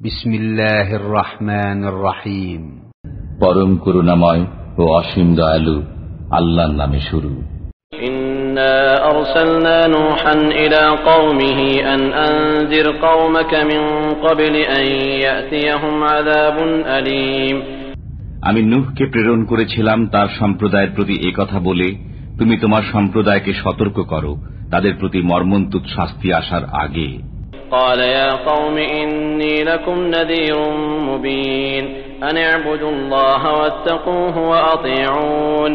বিসমিল্লাহির রহমানির রহিম পরম করুণাময় ও অসীম দয়ালু আল্লাহর নামে শুরু। আমি নুহকে প্রেরণ করেছিলাম তার সম্প্রদায়ের প্রতি কথা বলে তুমি তোমার সম্প্রদায়কে সতর্ক করো তাদের প্রতি মর্মন্তুত শাস্তি আসার আগে। قال يا قوم إني لكم نذير مبين أن اعبدوا الله واتقوه وأطيعون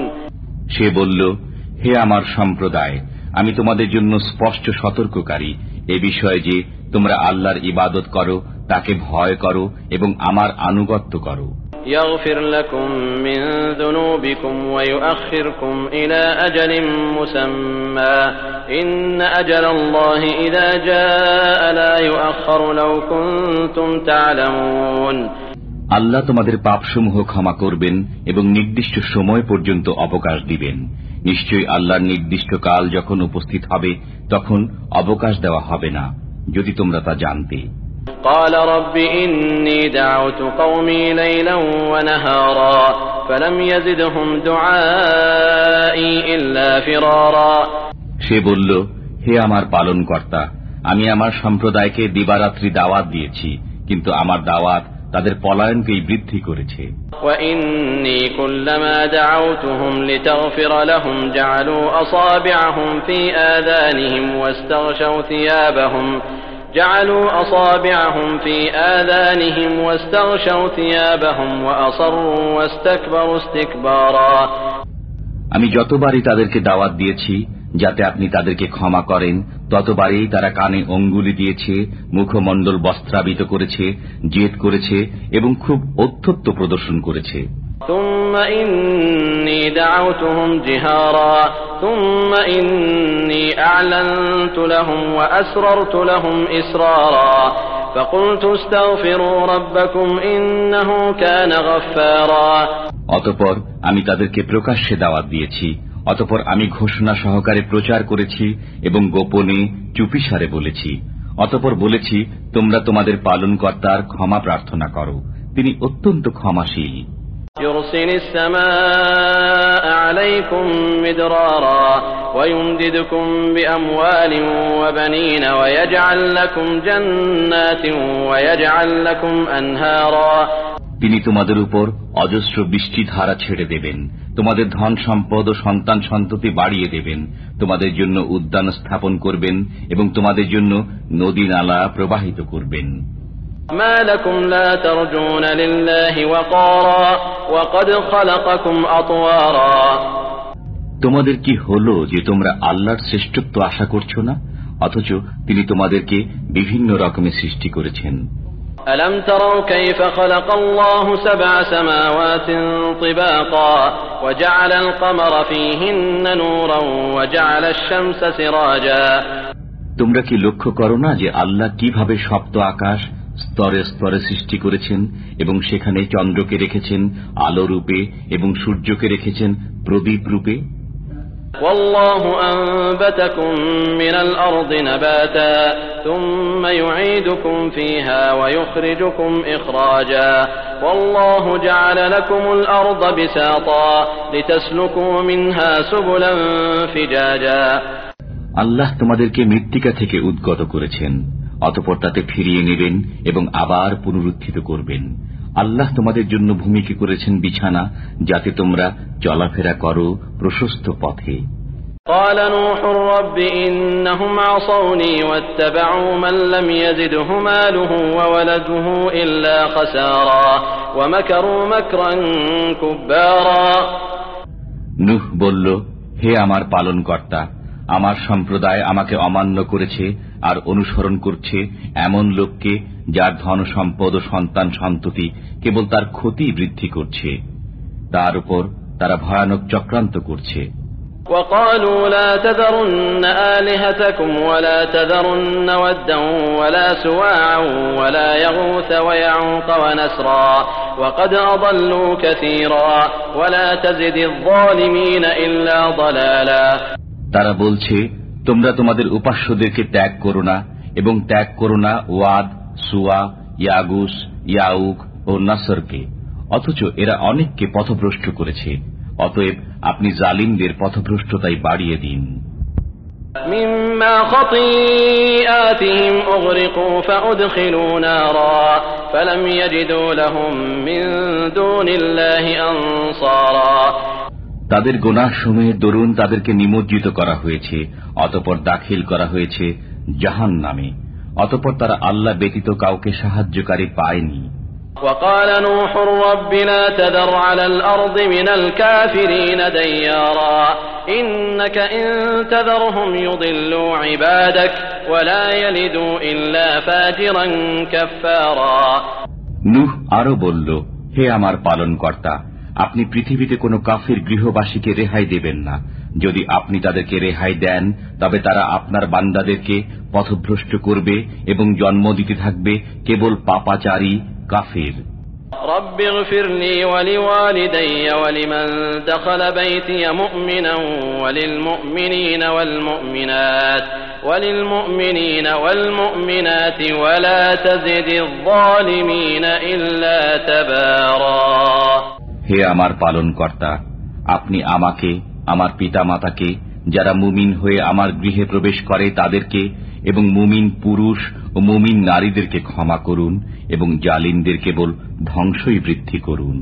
সে বলল হে আমার সম্প্রদায় আমি তোমাদের জন্য স্পষ্ট সতর্ককারী এ বিষয়ে যে তোমরা আল্লাহর ইবাদত করো তাকে ভয় করো এবং আমার আনুগত্য করো يغفر لكم من ذنوبكم ويؤخركم إلى أجل مسمى إن أجل الله إذا جاء لا يؤخر لو كنتم تعلمون আল্লাহ তোমাদের পাপসমূহ ক্ষমা করবেন এবং নির্দিষ্ট সময় পর্যন্ত অবকাশ দিবেন নিশ্চয়ই আল্লাহর নির্দিষ্ট কাল যখন উপস্থিত হবে তখন অবকাশ দেওয়া হবে না যদি তোমরা তা জানতে قال رب إني دعوت قومي ليلا ونهارا فلم يزدهم دعائي إلا فرارا সে বলল হে আমার পালন কর্তা আমি আমার সম্প্রদায়কে দিবারাত্রি দাওয়াত দিয়েছি কিন্তু আমার দাওয়াত তাদের পলায়নকেই বৃদ্ধি করেছে وإني كلما دعوتهم لتغفر لهم جعلوا أصابعهم في آذانهم واستغشوا ثيابهم جعلوا أصابعهم في آذانهم واستغشوا ثيابهم وأصروا واستكبروا استكبارا আমি যতবারই তাদেরকে দাওয়াত দিয়েছি যাতে আপনি তাদেরকে ক্ষমা করেন ততবারই তারা কানে অঙ্গুলি দিয়েছে মুখমণ্ডল বস্ত্রাবিত করেছে জেদ করেছে এবং খুব অত্যত্ব প্রদর্শন করেছে ثم إني دعوتهم جهارا ثم إني أعلنت لهم وأسررت لهم إسرارا فقلت استغفروا ربكم إنه كان غفارا অতপর আমি তাদেরকে প্রকাশ্যে দাওয়াত দিয়েছি অতপর আমি ঘোষণা সহকারে প্রচার করেছি এবং গোপনে চুপিসারে বলেছি অতপর বলেছি তোমরা তোমাদের পালনকর্তার ক্ষমা প্রার্থনা করো তিনি অত্যন্ত ক্ষমাশীল يرسل السماء عليكم مدرارا ويمددكم بأموال وبنين ويجعل لكم جنات ويجعل لكم أنهارا তিনি তোমাদের উপর অজস্র বৃষ্টি ধারা ছেড়ে দেবেন তোমাদের ধন সম্পদ ও সন্তান সন্ততি বাড়িয়ে দেবেন তোমাদের জন্য উদ্যান স্থাপন করবেন এবং তোমাদের জন্য নদী নালা প্রবাহিত করবেন ما لكم لا ترجون لله وقارا وقد خلقكم أطوارا তোমাদের কি হলো যে তোমরা আল্লাহর শ্রেষ্ঠত্ব আশা করছো না অথচ তিনি তোমাদেরকে বিভিন্ন রকমে সৃষ্টি করেছেন ألم تروا كيف خلق الله سبع سماوات طباقا وجعل القمر فيهن نورا وجعل الشمس سراجا তোমরা কি লক্ষ্য করো না যে আল্লাহ কিভাবে সপ্ত আকাশ স্তরে স্তরে সৃষ্টি করেছেন এবং সেখানে চন্দ্রকে রেখেছেন আলো রূপে এবং সূর্যকে রেখেছেন প্রদীপ রূপে والله أنبتكم من الأرض نباتا ثم يعيدكم فيها ويخرجكم إخراجا والله جعل لكم الأرض بساطا لتسلكوا منها سبلا فجاجا আল্লাহ তোমাদেরকে মৃত্তিকা থেকে উদ্গত করেছেন অতপর তাতে ফিরিয়ে নেবেন এবং আবার পুনরুত্থিত করবেন আল্লাহ তোমাদের জন্য ভূমিকে করেছেন বিছানা যাতে তোমরা চলাফেরা করো প্রশস্ত পথে قال نوح رب إنهم عصوني واتبعوا من لم يزده ماله وولده إلا خسارا ومكروا مكرا كبارا নুহ বলল হে আমার পালনকর্তা আমার সম্প্রদায় আমাকে অমান্য করেছে আর অনুসরণ করছে এমন লোককে যার ধন সম্পদ ও সন্তান সন্ততি কেবল তার ক্ষতি বৃদ্ধি করছে তার উপর তারা ভয়ানক চক্রান্ত করছে وقالوا لا تذرن آلهتكم ولا تذرن ودا ولا سواعا ولا يغوث ويعوق ونسرا وقد أضلوا كثيرا ولا تزد الظالمين إلا ضلالا তারা বলছে তোমরা তোমাদের উপাস্যদেরকে ত্যাগ করো না এবং ত্যাগ করো না ওয়াদ সুয়া ইয়াগুস ইয়াউক ও নাসরকে অথচ এরা অনেককে পথভ্রষ্ট করেছে অতএব আপনি জালিমদের পথভ্রষ্টতাই বাড়িয়ে দিন مما خطيئاتهم أغرقوا فأدخلوا نارا فلم يجدوا لهم من دون الله أنصارا তাদের গোনাহ সময়ের দরুন তাদেরকে নিমজ্জিত করা হয়েছে অতপর দাখিল করা হয়েছে জাহান নামে অতপর তারা আল্লাহ ব্যতীত কাউকে সাহায্যকারী পায়নি وقال نوح رب لا تذر على الأرض من الكافرين ديارا إنك إن تذرهم يضلوا عبادك ولا يلدوا إلا فاجرا كفارا নুহ আরো বলল হে আমার পালনকর্তা আপনি পৃথিবীতে কোনো কাফির গৃহবাসীকে রেহাই দেবেন না যদি আপনি তাদেরকে রেহাই দেন তবে তারা আপনার বান্দাদেরকে পথভ্রষ্ট করবে এবং জন্ম দিতে থাকবে কেবল পাপাচারী কাফির رب اغفر لي ولوالدي ولمن دخل بيتي مؤمنا وللمؤمنين والمؤمنات وللمؤمنين والمؤمنات ولا تزد الظالمين إلا تبارا হে আমার পালন কর্তা আপনি আমাকে, আমার পিতা মাতাকে যারা মুমিন হয়ে আমার গৃহে প্রবেশ করে তাদেরকে এবং মুমিন পুরুষ ও মুমিন নারীদেরকে ক্ষমা করুন এবং জালিনদের কেবল ধ্বংসই বৃদ্ধি করুন।